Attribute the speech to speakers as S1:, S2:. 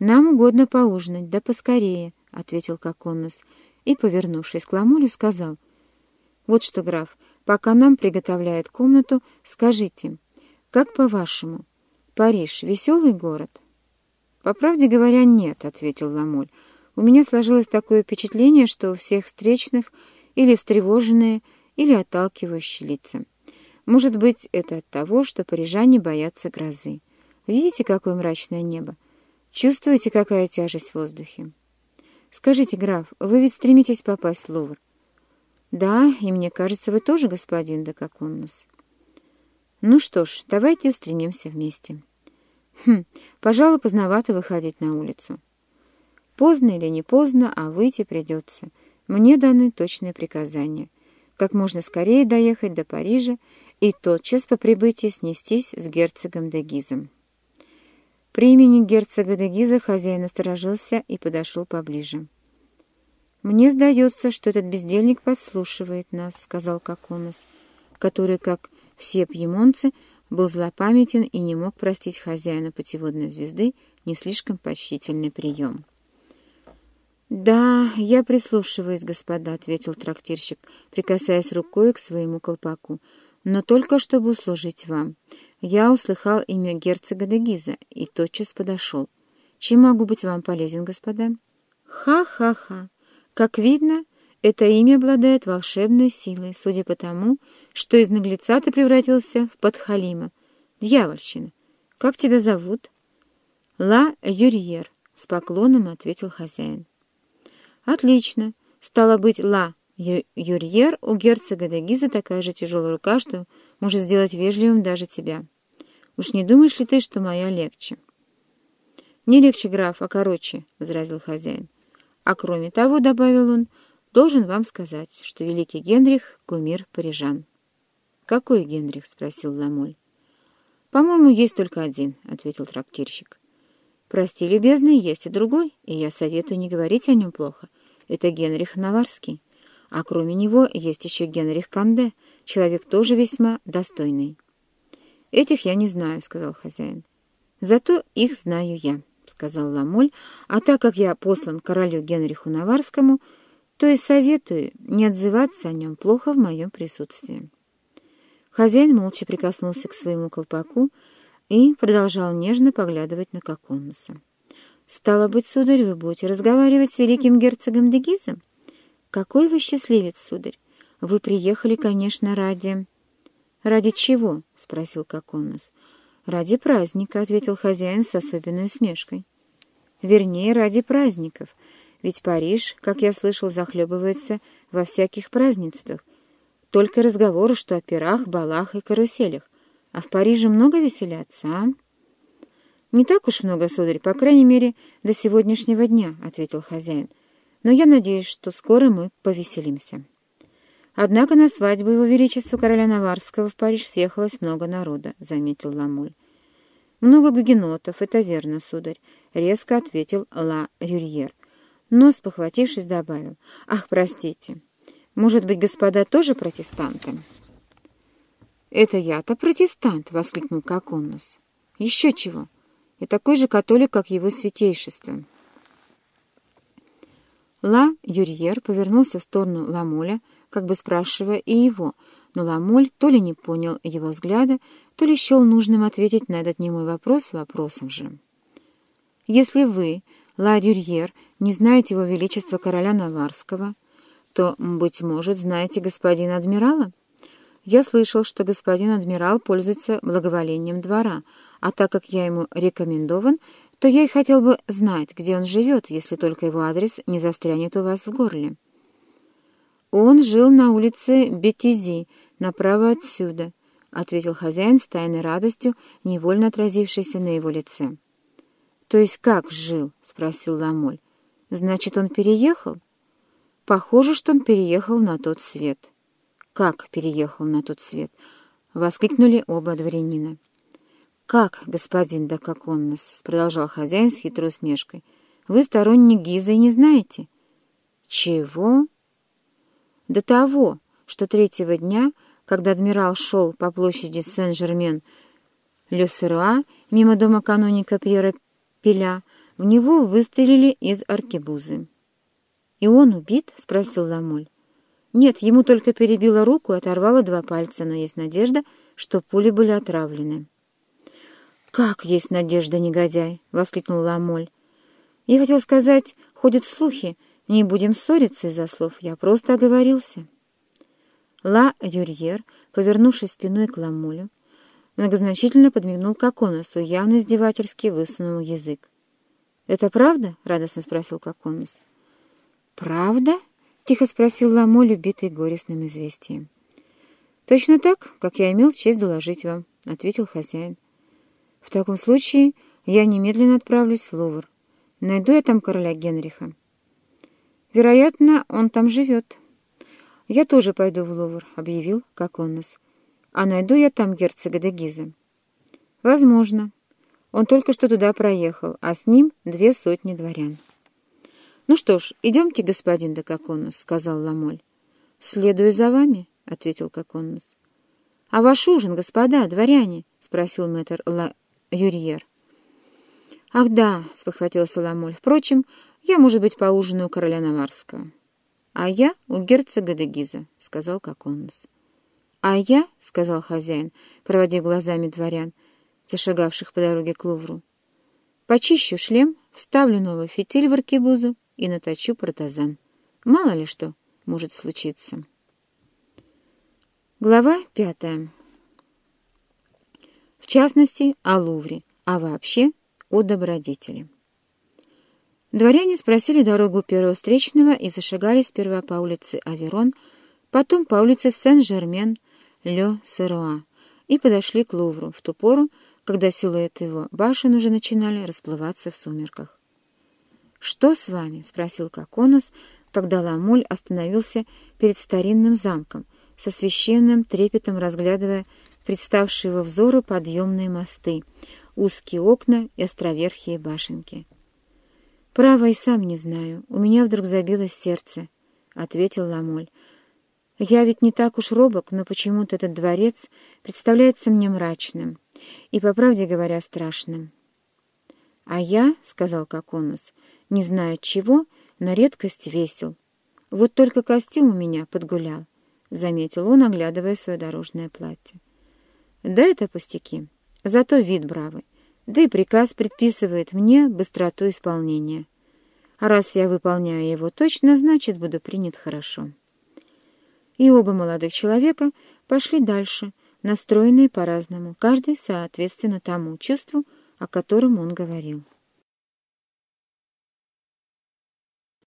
S1: «Нам угодно поужинать, да поскорее», — ответил Коконнос, и, повернувшись к Ламолю, сказал, «Вот что, граф, пока нам приготовляют комнату, скажите, как по-вашему, Париж — веселый город?» «По правде говоря, нет», — ответил Ламоль. «У меня сложилось такое впечатление, что у всех встречных или встревоженные, или отталкивающие лица. Может быть, это от того, что парижане боятся грозы. Видите, какое мрачное небо? Чувствуете, какая тяжесть в воздухе? Скажите, граф, вы ведь стремитесь попасть в Лувр? Да, и мне кажется, вы тоже, господин да как он нас. Ну что ж, давайте устремимся вместе. Хм, пожалуй, поздновато выходить на улицу. Поздно или не поздно, а выйти придется. Мне даны точные приказания. Как можно скорее доехать до Парижа и тотчас по прибытии снестись с герцогом де Гизом. При имени герцога де Гиза хозяин насторожился и подошел поближе. «Мне сдается, что этот бездельник подслушивает нас», — сказал Коконос, который, как все пьемонцы, был злопамятен и не мог простить хозяину путеводной звезды не слишком почтительный прием. «Да, я прислушиваюсь, господа», — ответил трактирщик, прикасаясь рукой к своему колпаку, «но только чтобы услужить вам. Я услыхал имя герцога де Гиза и тотчас подошел. Чем могу быть вам полезен, господа?» «Ха-ха-ха! Как видно, это имя обладает волшебной силой, судя по тому, что из наглеца ты превратился в подхалима. Дьявольщина! Как тебя зовут?» «Ла Юрьер», — с поклоном ответил хозяин. «Отлично. Стало быть, Ла Юрьер у герцога де Гиза такая же тяжелая рука, что может сделать вежливым даже тебя. Уж не думаешь ли ты, что моя легче?» «Не легче, граф, а короче», — возразил хозяин. «А кроме того, — добавил он, — Должен вам сказать, что великий Генрих — кумир парижан. — Какой Генрих? — спросил Ламоль. — По-моему, есть только один, — ответил трактирщик. — Прости, любезный, есть и другой, и я советую не говорить о нем плохо. Это Генрих Наварский. А кроме него есть еще Генрих Канде, человек тоже весьма достойный. — Этих я не знаю, — сказал хозяин. — Зато их знаю я, — сказал Ламоль, а так как я послан королю Генриху Наварскому, — то и советую не отзываться о нем плохо в моем присутствии. Хозяин молча прикоснулся к своему колпаку и продолжал нежно поглядывать на Коконуса. «Стало быть, сударь, вы будете разговаривать с великим герцогом Дегизом? Какой вы счастливец, сударь! Вы приехали, конечно, ради...» «Ради чего?» — спросил Коконус. «Ради праздника», — ответил хозяин с особенной усмешкой. «Вернее, ради праздников», ведь Париж, как я слышал, захлебывается во всяких празднествах. Только разговоры, что о пирах, балах и каруселях. А в Париже много веселятся, а? «Не так уж много, сударь, по крайней мере, до сегодняшнего дня», — ответил хозяин. «Но я надеюсь, что скоро мы повеселимся». «Однако на свадьбу его величества короля Наварского в Париж съехалось много народа», — заметил Ламуль. «Много гугенотов, это верно, сударь», — резко ответил Ла Рюрьер но, спохватившись, добавил. «Ах, простите, может быть, господа тоже протестанты?» «Это я-то протестант!» — воскликнул Коконус. «Еще чего! Я такой же католик, как его святейшество!» Ла Юрьер повернулся в сторону Ламоля, как бы спрашивая и его, но Ламоль то ли не понял его взгляда, то ли счел нужным ответить на этот немой вопрос вопросом же. «Если вы Ла Дюрьер, не знаете его величества короля Наварского, то, быть может, знаете господина адмирала? Я слышал, что господин адмирал пользуется благоволением двора, а так как я ему рекомендован, то я и хотел бы знать, где он живет, если только его адрес не застрянет у вас в горле. Он жил на улице Бетизи, направо отсюда, — ответил хозяин с тайной радостью, невольно отразившейся на его лице. «То есть как жил?» — спросил Ламоль. «Значит, он переехал?» «Похоже, что он переехал на тот свет». «Как переехал на тот свет?» — воскликнули оба дворянина. «Как, господин да как он нас?» — продолжал хозяин с хитрой усмешкой. «Вы сторонник Гиза и не знаете?» «Чего?» «До того, что третьего дня, когда адмирал шел по площади Сен-Жермен-Люсеруа мимо дома каноника Пьера Пеля, В него выстрелили из аркебузы. «И он убит?» — спросил Ламоль. «Нет, ему только перебило руку и оторвало два пальца, но есть надежда, что пули были отравлены». «Как есть надежда, негодяй!» — воскликнул Ламоль. «Я хотел сказать, ходят слухи. Не будем ссориться из-за слов. Я просто оговорился». Ла Юрьер, повернувшись спиной к Ламолю, многозначительно подмигнул Коконосу, явно издевательски высунул язык. «Это правда?» — радостно спросил Коконос. «Правда?» — тихо спросил Ламоль, убитый горестным известием. «Точно так, как я имел честь доложить вам», — ответил хозяин. «В таком случае я немедленно отправлюсь в Лувр. Найду я там короля Генриха. Вероятно, он там живет». «Я тоже пойду в Лувр», — объявил Коконос. «А найду я там герцога де Гиза». «Возможно. Он только что туда проехал, а с ним две сотни дворян». «Ну что ж, идемте, господин де Коконос», — сказал Ламоль. «Следую за вами», — ответил Коконос. «А ваш ужин, господа, дворяне?» — спросил мэтр Ла Юрьер. «Ах да», — спохватился Ламоль. «Впрочем, я, может быть, поужинаю у короля Наварского». «А я у герцога де Гиза», — сказал Коконос. «А я», — сказал хозяин, проводя глазами дворян, зашагавших по дороге к Лувру, «почищу шлем, вставлю новый фитиль в аркебузу и наточу протазан. Мало ли что может случиться». Глава пятая. Частности, о Лувре, а вообще о добродетели. Дворяне спросили дорогу первого встречного и зашагали сперва по улице Аверон, потом по улице Сен-Жермен, Ле-Серуа, и подошли к Лувру в ту пору, когда силуэты его башен уже начинали расплываться в сумерках. «Что с вами?» — спросил Коконос, когда Ламуль остановился перед старинным замком, со священным трепетом разглядывая представшие его взору подъемные мосты, узкие окна и островерхие башенки. «Право и сам не знаю. У меня вдруг забилось сердце», — ответил Ламоль. «Я ведь не так уж робок, но почему-то этот дворец представляется мне мрачным и, по правде говоря, страшным». «А я, — сказал Коконус, — не знаю чего, на редкость весел. Вот только костюм у меня подгулял», — заметил он, оглядывая свое дорожное платье. «Да это пустяки. Зато вид бравый да и приказ предписывает мне быстроту исполнения. А раз я выполняю его точно, значит, буду принят хорошо. И оба молодых человека пошли дальше, настроенные по-разному, каждый соответственно тому чувству, о котором он говорил.